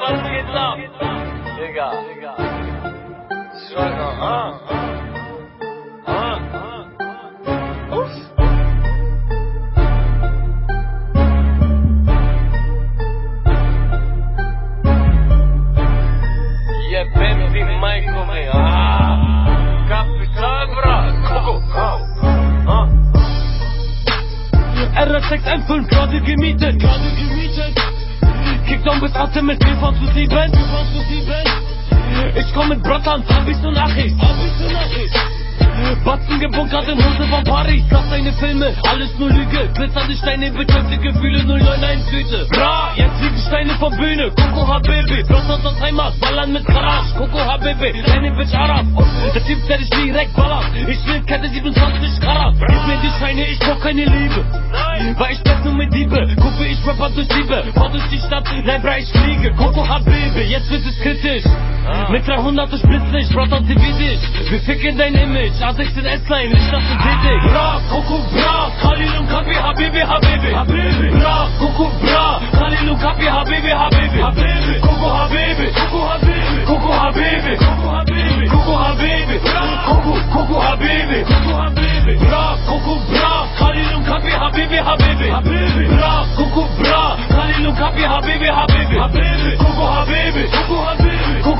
Let's get low. Nigga. Struggle, huh? Huh? Oops. Jebem ti majkove, aaa Kapitan gemietet, gerade gemietet Kickdown bis Atem mit 4 von zu 7, 4 von zu 7. Ich komm mit Achis, Habis und Achis. Batzen gebunkert in Hose von Paris. Sag deine Filme, alles nur Lüge. Glitzernde Steine, betäubte Gefühle, 091 Tüte. Bra, jetzt fliegen Steine von Bühne. Coco Habibi, Blotters aus Heimat, ballern mit Karasch. Coco Habibi, deine Bitch Arab. Der Typ, der dich direkt ballert. Ich will Kette 27 Karat. Gib mir die Scheine, ich brauch keine Liebe. Weil ich bleib nur mit Diebe. Kuppe, ich rapper durch Liebe. Fahr durch die Stadt, nein, bra, ich fliege. Coco Habibi, jetzt wird es kritisch. Ah. Mit 300 durch Blitzlicht, Brother, sie wie dich. Wir ficken dein Image. A16 S-Line, nicht das Synthetik. Bra, Coco, bra, Khalil und Kapi, Habibi, Habibi. Habibi. Bra, Coco, bra, Khalil und Kapi, Habibi, Habibi. Habibi. Coco, Habibi. Coco, Habibi. Coco, Habibi. Coco, Habibi. Coco, Habibi. Coco, Coco, Habibi. Coco, Habibi. Bra, Coco, bra, Khalil und Kapi, Habibi, Habibi. Habibi. Bra, Coco, bra, Khalil und Kapi, Habibi, Habibi. Habibi. Coco, Habibi. Coco, Habibi.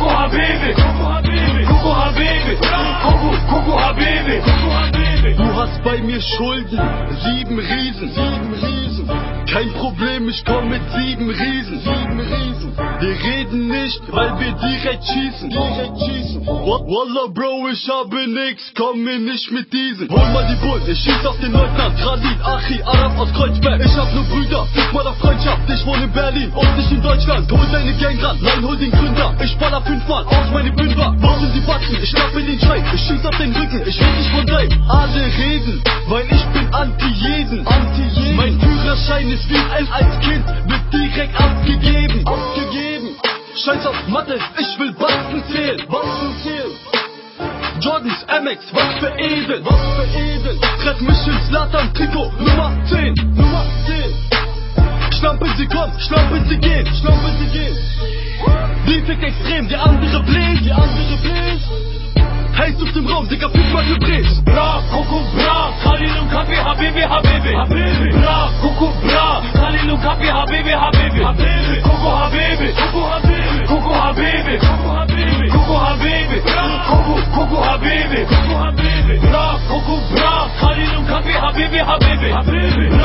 Coco, Habibi. Coco, Habibi. Coco, Habibi. Coco, Coco, Habibi. Du hast bei mir Schulden, sieben Riesen, sieben Riesen. Kein Problem, ich komm mit sieben Riesen, sieben Riesen. Wir reden nicht, weil wir direkt schießen, direkt schießen. Wa- Wallah, Bro, ich habe nix, komm mir nicht mit diesen. Hol mal die Bullen, ich schieß auf den Leutnant, Khalid, Achi, Arab aus Kreuzberg. Ich hab nur Brüder, fick mal auf Freundschaft, ich wohne in Berlin und nicht in Deutschland. Hol deine Gang ran, nein, hol den Gründer. Ich baller fünfmal aus meine Fünfer. Warum sie wachsen, ich schnapp in den Schwein, ich schieß auf den Rücken, ich red nicht von dein. Alle reden, weil ich Wie ein als Kind, wird direkt abgegeben. Abgegeben. Scheiß auf Mathe, ich will Batzen zählen. Batzen zählen. Jordans, MX, was für Eden, was für Eden. Treff mich ins Latan, Trikot, Nummer 10, Nummer 10. Schlampen sie kommen, schlampen sie gehen, schlampen sie gehen. Die fickt extrem, die andere bläst, die andere bläst. Heiß auf dem Raum, Digga, fünfmal gebräst. Bra, Coco, bra, Khalil und Kapi, Habibi, Habibi. Habibi. Bra, Coco, bra, Habibi.